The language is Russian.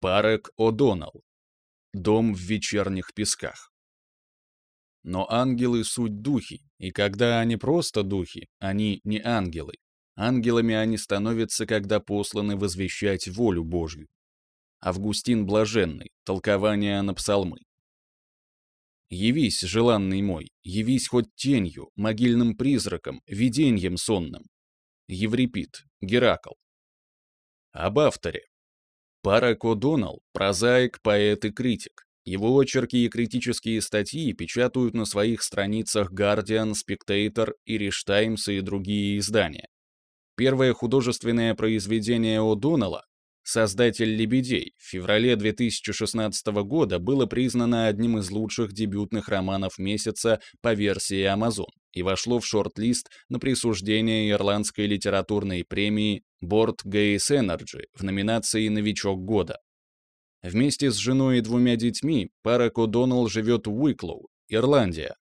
Парек О'Доннелл. Дом в вечерних песках. Но ангелы — суть духи, и когда они просто духи, они не ангелы. Ангелами они становятся, когда посланы возвещать волю Божью. Августин Блаженный. Толкование на псалмы. «Явись, желанный мой, явись хоть тенью, могильным призраком, видением сонным». Еврипид, Геракл. Об авторе. Парак О'Доннелл – прозаик, поэт и критик. Его очерки и критические статьи печатают на своих страницах Guardian, Spectator, Irish Times и другие издания. Первое художественное произведение О'Доннелла «Создатель лебедей» в феврале 2016 года было признано одним из лучших дебютных романов месяца по версии Amazon и вошло в шорт-лист на присуждение ирландской литературной премии Board Gays Energy в номинации «Новичок года». Вместе с женой и двумя детьми Парак О'Доннелл живет в Уиклоу, Ирландия,